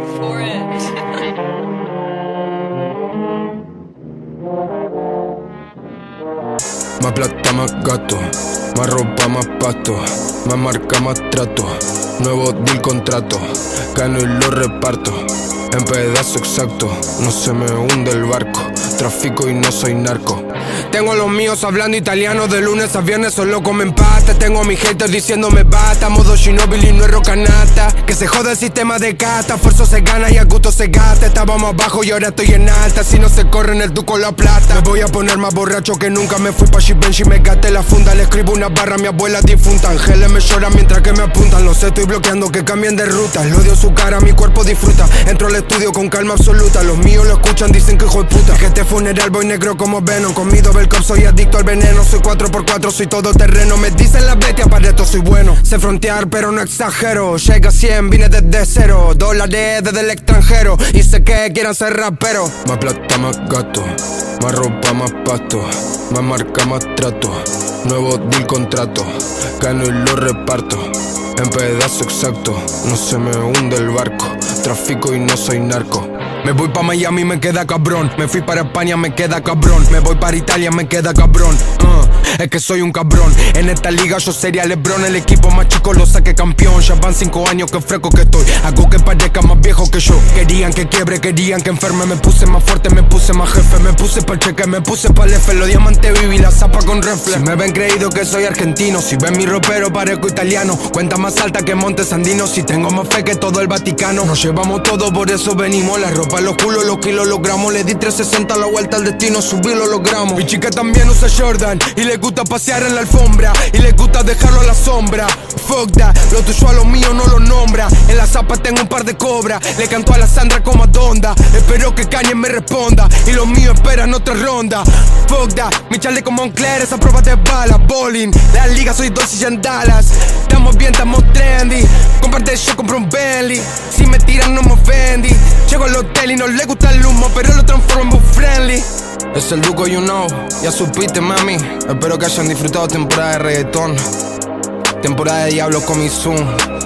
Más plata, más gato. Más ropa, más pasto. Más marca, más trato. Nuevo deal contrato. Gano y lo reparto. En pedazo exacto. No se me hunde el barco. Trafico y no soy narco. Tengo a los míos hablando italiano de lunes a viernes solo comen pasta. Tengo a mi gente diciéndome basta. Modo Shinobi no es rocanata. Que se joda el sistema de cata. Esfuerzo se gana y a gusto se gasta. Estábamos abajo y ahora estoy en alta. Si no se corre en el duco la plata. Me voy a poner más borracho que nunca. Me fui pa' Givenchy, me gasté la funda. Le escribo una barra a mi abuela difunta. Ángeles me lloran mientras que me apuntan. Lo sé, estoy bloqueando que cambien de ruta. Lo odio su cara, mi cuerpo disfruta. Entro al estudio con calma absoluta. Los míos lo escuchan, dicen que hijo de puta. Que este funeral voy negro como Venom. Comido Belcom, soy adicto al veneno. Soy 4x4, soy todo terreno. Me dicen las bestias, para esto soy bueno. Sé frontear, pero no exagero. Llega a 100, vine desde cero. Dólares desde el extranjero. Y sé que quieran ser rapero. Más plata, más gato. Más ropa, más pasto. Más marca, más trato. Nuevo deal contrato. Gano y lo reparto. En pedazo exacto. No se me hunde el barco. Trafico y no soy narco. Me voy pa' Miami, me queda cabrón. Me fui para España, me queda cabrón. Me voy para Italia, me queda cabrón. Uh, es que soy un cabrón. En esta liga yo sería Lebron. El equipo más chico lo saqué campeón. Ya van cinco años que fresco que estoy. Hago que parezca más viejo que yo. Querían que quiebre, querían que enferme. Me puse más fuerte, me puse más jefe. Me puse pa' cheque, me puse pa' F. Los diamantes viví la zapa con reflex. Si me ven creído que soy argentino. Si ven mi ropero, parezco italiano. Cuenta más alta que Montes Andino. Si tengo más fe que todo el Vaticano. Nos llevamos todo, por eso venimos. La ropa, los culos, los kilos, los gramos. Le di 360 la vuelta al destino, subí lo logramos. Mi chica también usa Jordan y le gusta pasear en la alfombra. Y le gusta sombra. Fuck that, lo tuyo a lo mío no lo nombra. En la zapa tengo un par de cobras. Le canto a la Sandra como a Donda. Espero que Kanye me responda. Y los míos esperan otra ronda. Fuck that, mi chale como Moncler, esa prueba de bala. Bowling, la liga soy dos y en Dallas. Estamos bien, estamos trendy. Comparte yo compro un Bentley. Si me tiran, no me ofendí. Llego al hotel y no le gusta el humo, pero lo transformo en friendly. Es el Duco, you know, ya supiste, mami. Espero que hayan disfrutado temporada de reggaetón. Temporada de Diablo con mi Zoom.